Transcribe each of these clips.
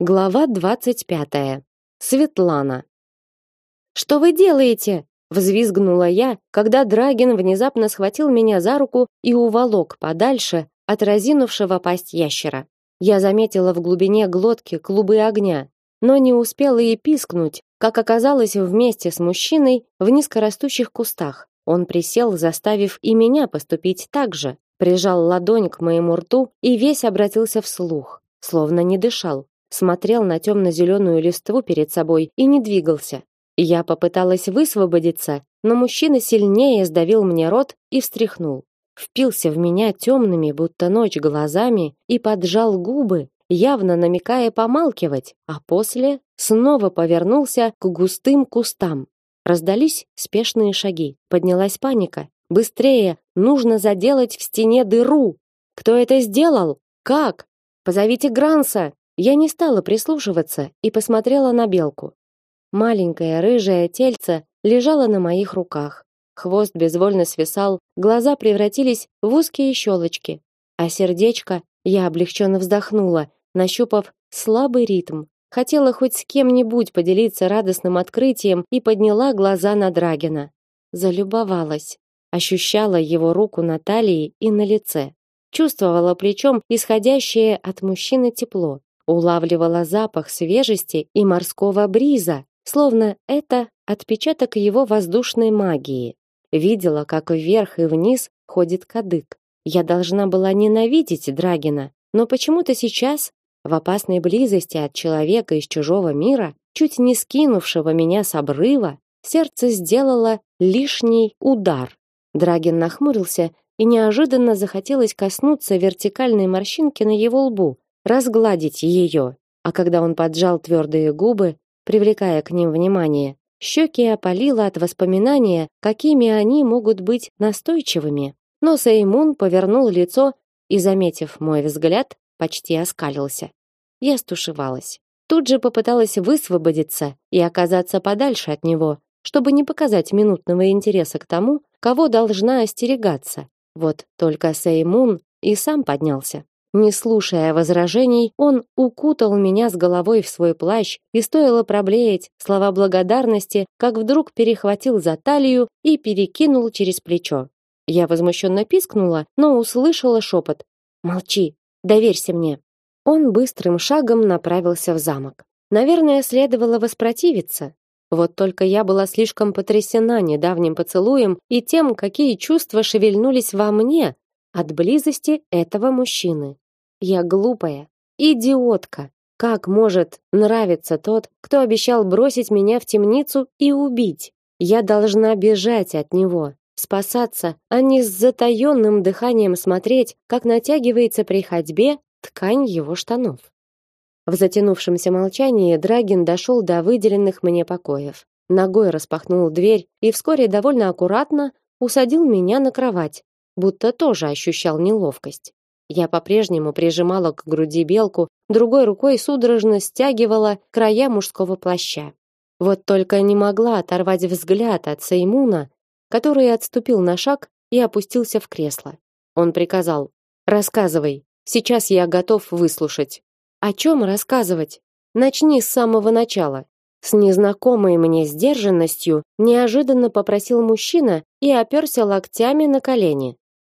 Глава двадцать пятая. Светлана. Что вы делаете? взвизгнула я, когда Драгин внезапно схватил меня за руку и уволок подальше от разинувшего пасть ящера. Я заметила в глубине глотки клубы огня, но не успела и пискнуть, как оказалось вместе с мужчиной в низкорастущих кустах. Он присел, заставив и меня поступить так же, прижал ладонь к моему рту и весь обратился вслух, словно не дышал смотрел на темно-зеленую листву перед собой и не двигался. Я попыталась высвободиться, но мужчина сильнее сдавил мне рот и встряхнул. Впился в меня темными, будто ночь, глазами и поджал губы, явно намекая помалкивать, а после снова повернулся к густым кустам. Раздались спешные шаги. Поднялась паника. Быстрее, нужно заделать в стене дыру. Кто это сделал? Как? Позовите Гранса, я не стала прислушиваться и посмотрела на белку. Маленькое рыжее тельце лежало на моих руках. Хвост безвольно свисал, глаза превратились в узкие щелочки, а сердечко я облегченно вздохнула, нащупав слабый ритм. Хотела хоть с кем-нибудь поделиться радостным открытием и подняла глаза на Драгина. Залюбовалась, ощущала его руку на талии и на лице. Чувствовала плечом исходящее от мужчины тепло улавливала запах свежести и морского бриза, словно это отпечаток его воздушной магии. Видела, как вверх и вниз ходит кадык. Я должна была ненавидеть Драгина, но почему-то сейчас, в опасной близости от человека из чужого мира, чуть не скинувшего меня с обрыва, сердце сделало лишний удар. Драгин нахмурился, и неожиданно захотелось коснуться вертикальной морщинки на его лбу, разгладить ее. А когда он поджал твердые губы, привлекая к ним внимание, щеки опалило от воспоминания, какими они могут быть настойчивыми. Но Сеймун повернул лицо и, заметив мой взгляд, почти оскалился. Я стушевалась. Тут же попыталась высвободиться и оказаться подальше от него, чтобы не показать минутного интереса к тому, кого должна остерегаться. Вот только Сеймун и сам поднялся. Не слушая возражений, он укутал меня с головой в свой плащ, и стоило проблеять слова благодарности, как вдруг перехватил за талию и перекинул через плечо. Я возмущенно пискнула, но услышала шепот: "Молчи, доверься мне". Он быстрым шагом направился в замок. Наверное, следовало воспротивиться. Вот только я была слишком потрясена недавним поцелуем и тем, какие чувства шевельнулись во мне от близости этого мужчины. Я глупая, идиотка. Как может нравиться тот, кто обещал бросить меня в темницу и убить? Я должна бежать от него, спасаться, а не с затаённым дыханием смотреть, как натягивается при ходьбе ткань его штанов. В затянувшемся молчании Драгин дошел до выделенных мне покоев. Ногой распахнул дверь и вскоре довольно аккуратно усадил меня на кровать, будто тоже ощущал неловкость. Я по-прежнему прижимала к груди белку, другой рукой судорожно стягивала края мужского плаща. Вот только не могла оторвать взгляд от Сеймуна, который отступил на шаг и опустился в кресло. Он приказал: "Рассказывай. Сейчас я готов выслушать". "О чем рассказывать? Начни с самого начала". С незнакомой мне сдержанностью неожиданно попросил мужчина и оперся локтями на колени.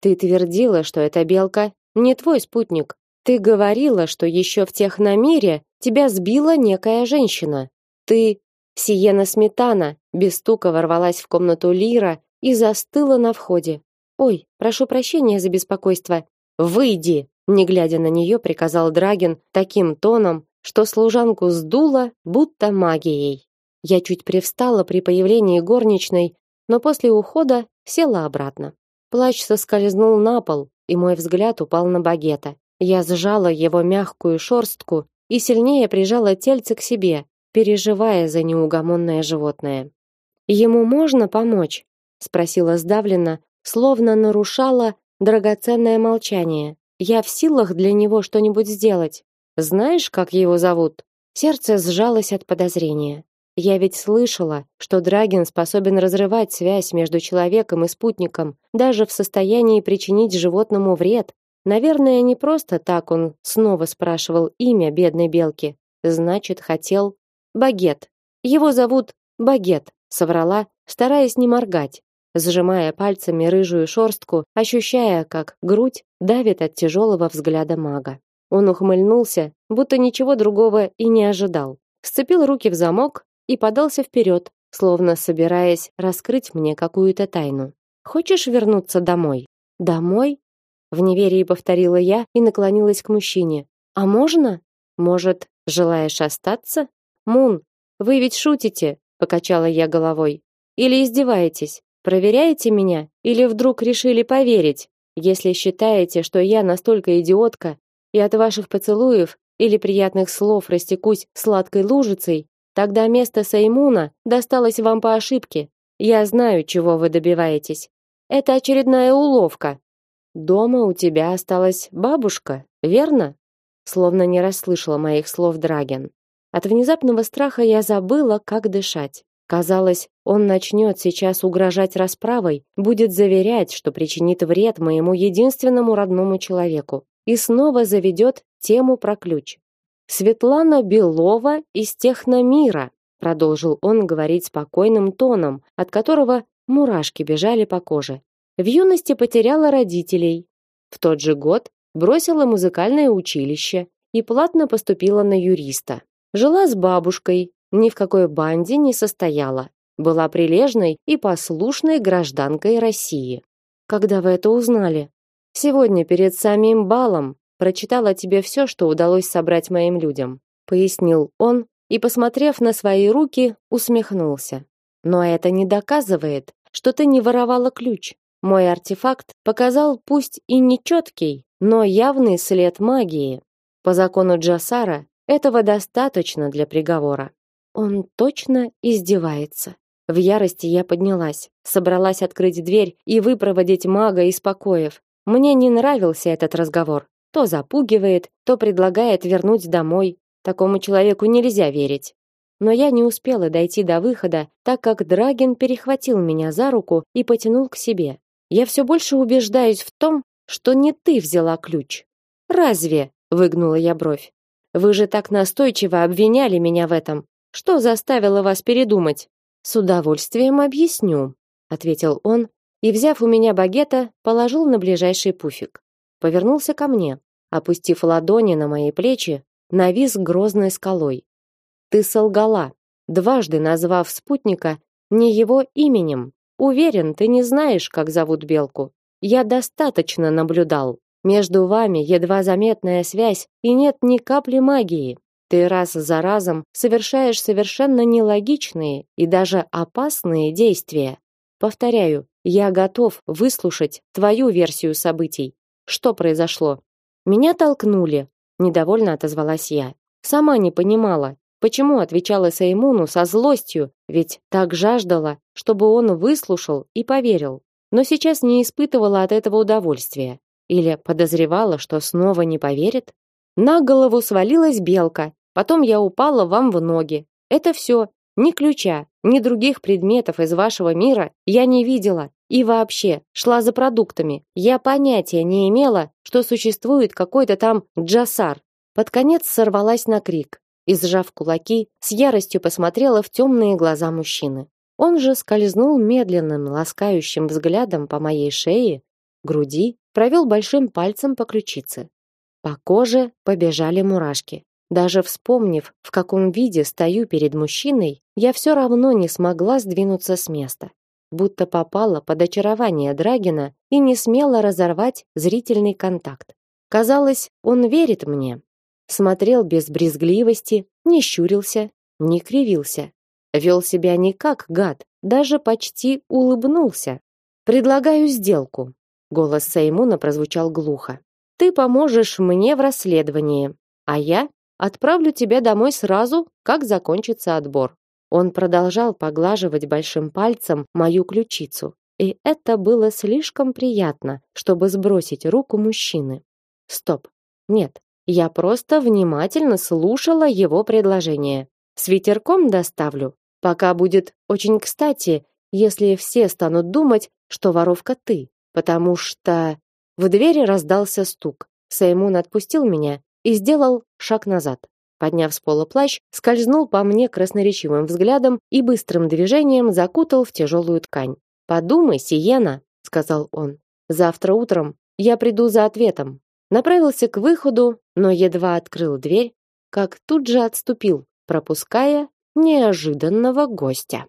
Ты твердила, что эта белка не твой спутник. Ты говорила, что еще в техномире тебя сбила некая женщина. Ты Сиена Сметана без стука ворвалась в комнату Лира и застыла на входе. Ой, прошу прощения за беспокойство. Выйди, не глядя на нее, приказал Драгин таким тоном, что служанку сдуло будто магией. Я чуть привстала при появлении горничной, но после ухода села обратно. Плащ соскользнул на пол, и мой взгляд упал на багета. Я сжала его мягкую шорстку и сильнее прижала тельце к себе, переживая за неугомонное животное. Ему можно помочь? спросила сдавленно, словно нарушала драгоценное молчание. Я в силах для него что-нибудь сделать. Знаешь, как его зовут? Сердце сжалось от подозрения. Я ведь слышала, что Драгин способен разрывать связь между человеком и спутником, даже в состоянии причинить животному вред. Наверное, не просто так он снова спрашивал имя бедной белки. значит, хотел багет. Его зовут Багет, соврала, стараясь не моргать, сжимая пальцами рыжую шорстку, ощущая, как грудь давит от тяжелого взгляда мага. Он ухмыльнулся, будто ничего другого и не ожидал. Сцепил руки в замок и подался вперед, словно собираясь раскрыть мне какую-то тайну. Хочешь вернуться домой? Домой? В неверии повторила я и наклонилась к мужчине. А можно? Может, желаешь остаться? Мун, вы ведь шутите, покачала я головой. Или издеваетесь? Проверяете меня или вдруг решили поверить? Если считаете, что я настолько идиотка и от ваших поцелуев или приятных слов растекусь сладкой лужицей, тогда место Саймуна досталось вам по ошибке. Я знаю, чего вы добиваетесь. Это очередная уловка. Дома у тебя осталась бабушка, верно? Словно не расслышала моих слов Драген. От внезапного страха я забыла, как дышать. Казалось, он начнет сейчас угрожать расправой, будет заверять, что причинит вред моему единственному родному человеку, и снова заведет тему про ключ. Светлана Белова из Техномира, продолжил он говорить спокойным тоном, от которого мурашки бежали по коже. В юности потеряла родителей. В тот же год бросила музыкальное училище и платно поступила на юриста. Жила с бабушкой, ни в какой банде не состояла. Была прилежной и послушной гражданкой России. Когда вы это узнали? Сегодня перед самим балом прочитала тебе все, что удалось собрать моим людям, пояснил он и, посмотрев на свои руки, усмехнулся. Но это не доказывает, что ты не воровала ключ. Мой артефакт показал пусть и нечеткий, но явный след магии. По закону Джасара этого достаточно для приговора. Он точно издевается. В ярости я поднялась, собралась открыть дверь и выпроводить мага из покоев. Мне не нравился этот разговор. То запугивает, то предлагает вернуть домой. Такому человеку нельзя верить. Но я не успела дойти до выхода, так как Драген перехватил меня за руку и потянул к себе. Я все больше убеждаюсь в том, что не ты взяла ключ. Разве? выгнула я бровь. Вы же так настойчиво обвиняли меня в этом. Что заставило вас передумать? С удовольствием объясню, ответил он и, взяв у меня багета, положил на ближайший пуфик. Повернулся ко мне, опустив ладони на мои плечи, навис грозной скалой. Ты солгала, дважды назвав спутника не его именем. Уверен, ты не знаешь, как зовут белку. Я достаточно наблюдал. Между вами едва заметная связь, и нет ни капли магии. Ты раз за разом совершаешь совершенно нелогичные и даже опасные действия. Повторяю, я готов выслушать твою версию событий. Что произошло? Меня толкнули, недовольно отозвалась я. Сама не понимала, почему отвечала Саймуну со злостью, ведь так жаждала, чтобы он выслушал и поверил. Но сейчас не испытывала от этого удовольствия или подозревала, что снова не поверит. На голову свалилась белка, Потом я упала вам в ноги. Это все. Ни ключа, ни других предметов из вашего мира я не видела. И вообще, шла за продуктами. Я понятия не имела, что существует какой-то там джасар. Под конец сорвалась на крик и, сжав кулаки, с яростью посмотрела в темные глаза мужчины. Он же скользнул медленным, ласкающим взглядом по моей шее, груди, провел большим пальцем по ключице. По коже побежали мурашки. Даже вспомнив, в каком виде стою перед мужчиной, я все равно не смогла сдвинуться с места. Будто попала под очарование Драгина и не смела разорвать зрительный контакт. Казалось, он верит мне. Смотрел без брезгливости, не щурился, не кривился. Вел себя не как гад, даже почти улыбнулся. «Предлагаю сделку». Голос Саймуна прозвучал глухо. «Ты поможешь мне в расследовании, а я Отправлю тебя домой сразу, как закончится отбор. Он продолжал поглаживать большим пальцем мою ключицу, и это было слишком приятно, чтобы сбросить руку мужчины. Стоп. Нет, я просто внимательно слушала его предложение. С ветерком доставлю. Пока будет очень кстати, если все станут думать, что воровка ты, потому что в двери раздался стук. Саймун отпустил меня и сделал шаг назад. Подняв с пола плащ, скользнул по мне красноречивым взглядом и быстрым движением закутал в тяжелую ткань. "Подумай, Сиена", сказал он. "Завтра утром я приду за ответом". Направился к выходу, но едва открыл дверь, как тут же отступил, пропуская неожиданного гостя.